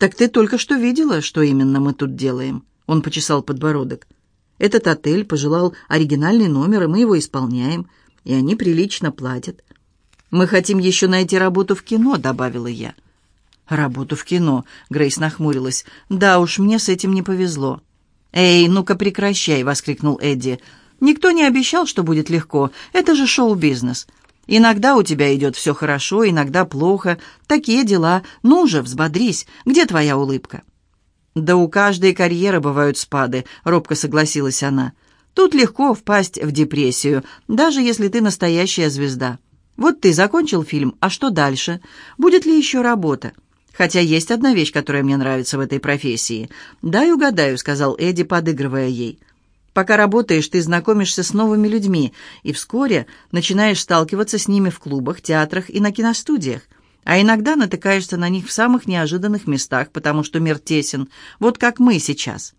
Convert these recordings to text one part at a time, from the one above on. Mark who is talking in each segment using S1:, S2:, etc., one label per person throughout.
S1: «Так ты только что видела, что именно мы тут делаем?» Он почесал подбородок. «Этот отель пожелал оригинальный номер, и мы его исполняем, и они прилично платят. Мы хотим еще найти работу в кино», — добавила я. «Работу в кино», — Грейс нахмурилась. «Да уж, мне с этим не повезло». «Эй, ну-ка прекращай!» — воскликнул Эдди. «Никто не обещал, что будет легко. Это же шоу-бизнес. Иногда у тебя идет все хорошо, иногда плохо. Такие дела. Ну же, взбодрись. Где твоя улыбка?» «Да у каждой карьеры бывают спады», — робко согласилась она. «Тут легко впасть в депрессию, даже если ты настоящая звезда. Вот ты закончил фильм, а что дальше? Будет ли еще работа?» Хотя есть одна вещь, которая мне нравится в этой профессии. «Дай угадаю», — сказал Эдди, подыгрывая ей. «Пока работаешь, ты знакомишься с новыми людьми, и вскоре начинаешь сталкиваться с ними в клубах, театрах и на киностудиях. А иногда натыкаешься на них в самых неожиданных местах, потому что мир тесен, вот как мы сейчас».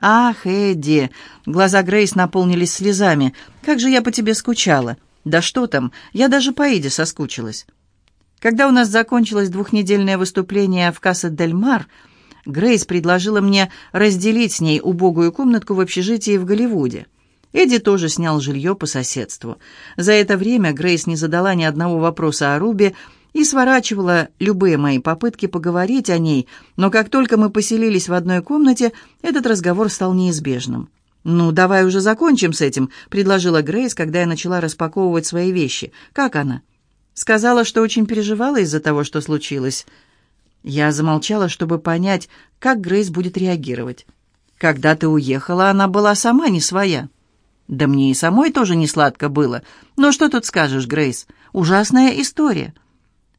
S1: «Ах, Эдди!» Глаза Грейс наполнились слезами. «Как же я по тебе скучала!» «Да что там, я даже по Эдди соскучилась». Когда у нас закончилось двухнедельное выступление в Касса-дель-Мар, Грейс предложила мне разделить с ней убогую комнатку в общежитии в Голливуде. Эдди тоже снял жилье по соседству. За это время Грейс не задала ни одного вопроса о Руби и сворачивала любые мои попытки поговорить о ней, но как только мы поселились в одной комнате, этот разговор стал неизбежным. «Ну, давай уже закончим с этим», — предложила Грейс, когда я начала распаковывать свои вещи. «Как она?» Сказала, что очень переживала из-за того, что случилось. Я замолчала, чтобы понять, как Грейс будет реагировать. Когда ты уехала, она была сама не своя. Да мне и самой тоже не сладко было. Но что тут скажешь, Грейс? Ужасная история.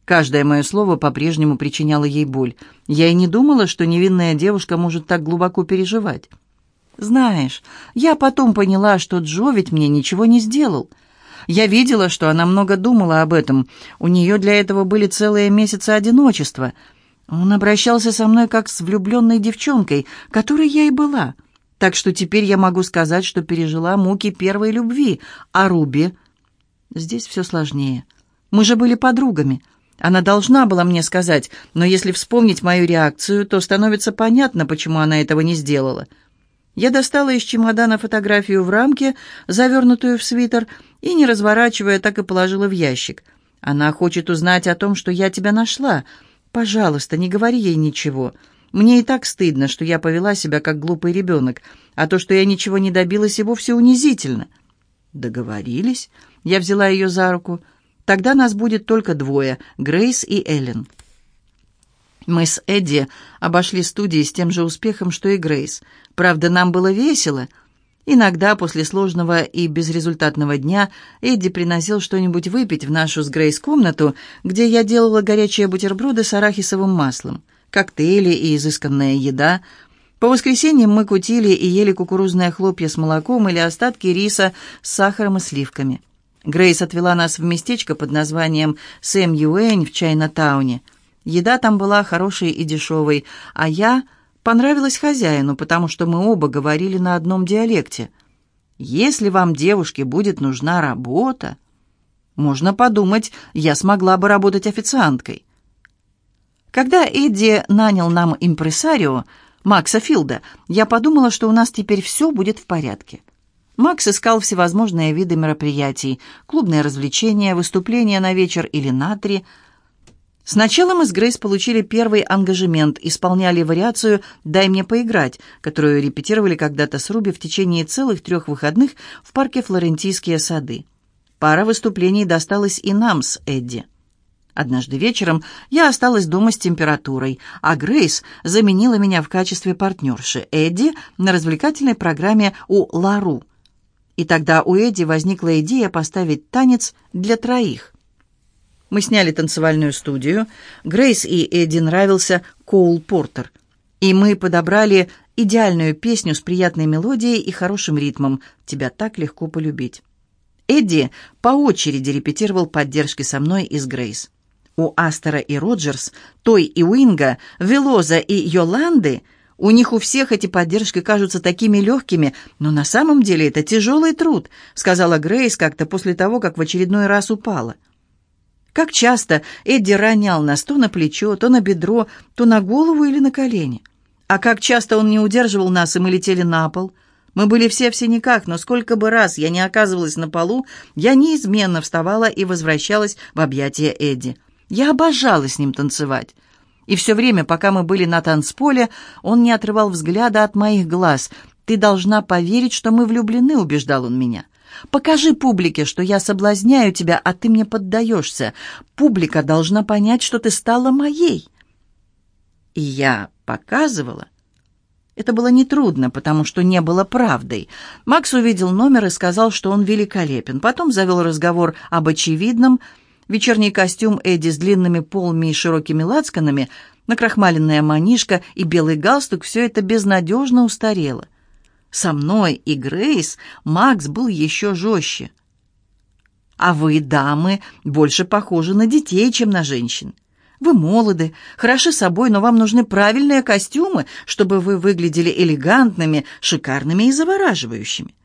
S1: Каждое мое слово по-прежнему причиняло ей боль. Я и не думала, что невинная девушка может так глубоко переживать. Знаешь, я потом поняла, что Джо ведь мне ничего не сделал. Я видела, что она много думала об этом. У нее для этого были целые месяцы одиночества. Он обращался со мной как с влюбленной девчонкой, которой я и была. Так что теперь я могу сказать, что пережила муки первой любви. А Руби? Здесь все сложнее. Мы же были подругами. Она должна была мне сказать, но если вспомнить мою реакцию, то становится понятно, почему она этого не сделала. Я достала из чемодана фотографию в рамке, завернутую в свитер, и, не разворачивая, так и положила в ящик. Она хочет узнать о том, что я тебя нашла. Пожалуйста, не говори ей ничего. Мне и так стыдно, что я повела себя как глупый ребенок, а то, что я ничего не добилась, и вовсе унизительно. Договорились. Я взяла ее за руку. Тогда нас будет только двое, Грейс и Эллен. Мы с Эдди обошли студии с тем же успехом, что и Грейс. Правда, нам было весело — Иногда после сложного и безрезультатного дня Эдди приносил что-нибудь выпить в нашу с Грейс комнату, где я делала горячие бутерброды с арахисовым маслом, коктейли и изысканная еда. По воскресеньям мы кутили и ели кукурузные хлопья с молоком или остатки риса с сахаром и сливками. Грейс отвела нас в местечко под названием Сэм Юэнь в Чайна-тауне. Еда там была хорошей и дешевой, а я понравилось хозяину, потому что мы оба говорили на одном диалекте. Если вам, девушке, будет нужна работа, можно подумать, я смогла бы работать официанткой. Когда Эдди нанял нам импресарио, Макса Филда, я подумала, что у нас теперь все будет в порядке. Макс искал всевозможные виды мероприятий, клубные развлечения, выступления на вечер или на три – Сначала мы с Грейс получили первый ангажемент, исполняли вариацию «Дай мне поиграть», которую репетировали когда-то с Руби в течение целых трех выходных в парке Флорентийские сады. Пара выступлений досталась и нам с Эдди. Однажды вечером я осталась дома с температурой, а Грейс заменила меня в качестве партнерши Эдди на развлекательной программе у Лару. И тогда у Эдди возникла идея поставить танец для троих – мы сняли танцевальную студию. Грейс и Эдди нравился Коул Портер. И мы подобрали идеальную песню с приятной мелодией и хорошим ритмом «Тебя так легко полюбить». Эдди по очереди репетировал поддержки со мной и с Грейс. У Астера и Роджерс, Той и Уинга, Велоза и Йоланды у них у всех эти поддержки кажутся такими легкими, но на самом деле это тяжелый труд, сказала Грейс как-то после того, как в очередной раз упала. Как часто Эдди ронял нас то на плечо, то на бедро, то на голову или на колени. А как часто он не удерживал нас, и мы летели на пол. Мы были все в синяках, но сколько бы раз я не оказывалась на полу, я неизменно вставала и возвращалась в объятия Эдди. Я обожала с ним танцевать. И все время, пока мы были на танцполе, он не отрывал взгляда от моих глаз. «Ты должна поверить, что мы влюблены», — убеждал он меня. Покажи публике, что я соблазняю тебя, а ты мне поддаешься. Публика должна понять, что ты стала моей». И я показывала. Это было нетрудно, потому что не было правдой. Макс увидел номер и сказал, что он великолепен. Потом завел разговор об очевидном. Вечерний костюм Эдди с длинными полми и широкими лацканами, накрахмаленная манишка и белый галстук — все это безнадежно устарело. Со мной и Грейс Макс был еще жестче. А вы, дамы, больше похожи на детей, чем на женщин. Вы молоды, хороши собой, но вам нужны правильные костюмы, чтобы вы выглядели элегантными, шикарными и завораживающими.